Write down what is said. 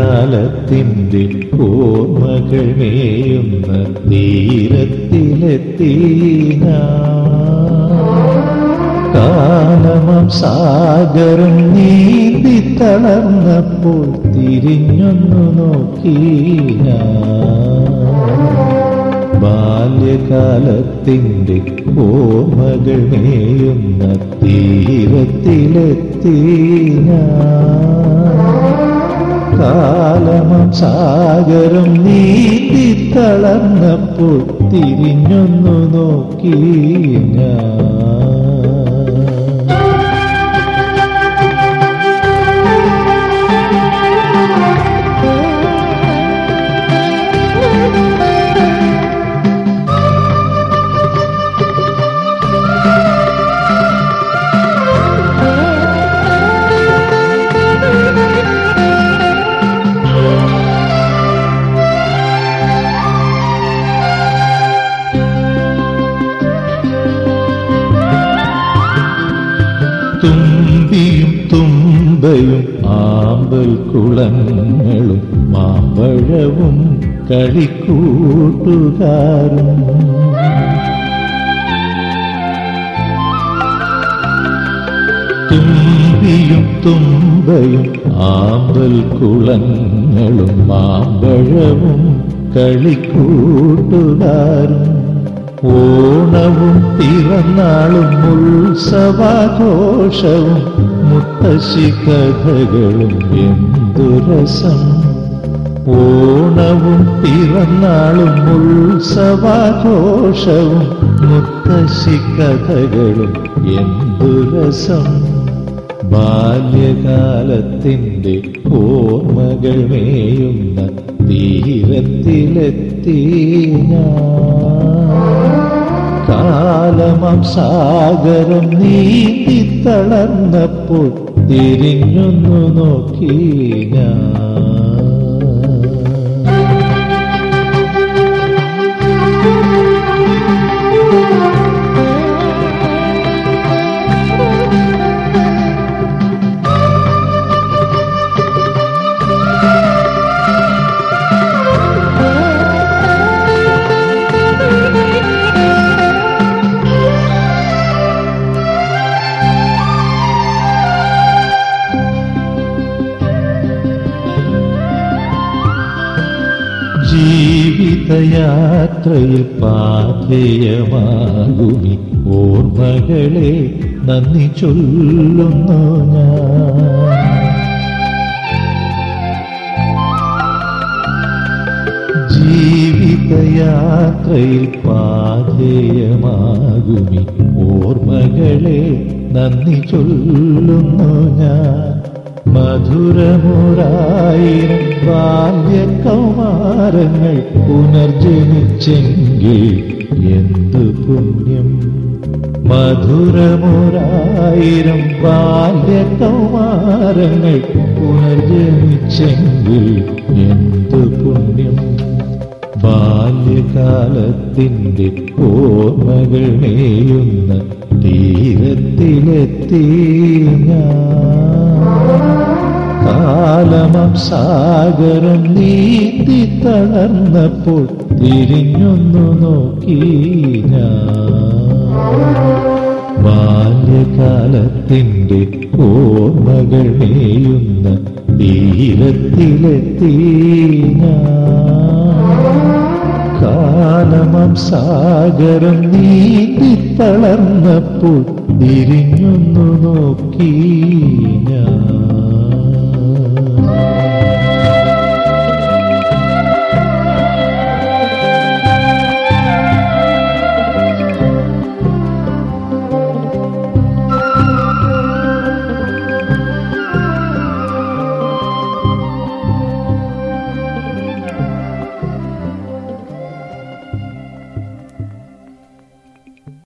ബാല്യകാലത്തിന്റെ ഓർമ്മകൾ മേയുന്ന തീരത്തിലെത്തി കാലമം സാഗരം നീന്തി തളർന്നപ്പോൾ തിരിഞ്ഞൊന്നു നോക്കി ബാല്യകാലത്തിന്റെ ഓർമ്മകൾ മേയുന്ന തീരത്തിലെത്തി കാലമം സാഗരം നീതി തളർന്നപ്പോൾ തിരിഞ്ഞൊന്നു നോക്കി ഞാൻ. തുമ്പിയും തുമ്പയും ആമ്പൽ കുളങ്ങളും മാമ്പഴവും കളിക്കൂട്ടുകാരും. തുമ്പിയും തുമ്പയും ആമ്പൽ കുളങ്ങളും മാമ്പഴവും കളിക്കൂട്ടുകാരും. ഓണവും പിറന്നാളും ഉത്സവാഘോഷവും മുത്തശ്ശി കഥകളും എന്തുരസം ഓണവും പിറന്നാളും ഉത്സവാഘോഷവും മുത്തശ്ശി കഥകളും എന്തുരസം ബാല്യകാലത്തിന്റെ ഓർമ്മകൾ മേയുന്ന തീരത്തിലെത്തി കാലമം സാഗരം നീന്തി തളർന്നപ്പോൾ തിരിഞ്ഞൊന്നു നോക്കി ഞാൻ. ജീവിതയാത്രയിൽ പാഥേയമാകുമി. ഓർമ്മകളെ നന്ദി ചൊല്ലുന്നു ഞാൻ. ജീവിതയാത്രയിൽ പാഥേയമാകുമി. ഓർമ്മകളെ നന്ദി ചൊല്ലുന്നു ഞാൻ. മധുരമുറായിരം ബാല്യകൗമാരങ്ങൾ പുനർജനിച്ചെങ്കിൽ എന്തു പുണ്യം? മധുരമുറായിരം ബാല്യകൗമാരങ്ങൾ പുനർജനിച്ചെങ്കിൽ എന്തു പുണ്യം? ബാല്യകാലത്തിന്റെ ഓർമ്മകൾ മേയുന്ന തീരത്തിലെത്തി കാലമം സാഗരം നീന്തി തളർന്നപ്പോൾ തിരിഞ്ഞൊന്നു നോക്കി ബാല്യകാലത്തിന്റെ ഓർമ്മകൾ മേയുന്ന തീരത്തിലെത്തി കാലമം സാഗരം നീന്തി തളർന്നപ്പോൾ തിരിഞ്ഞൊന്നു നോക്കി ഞാൻ.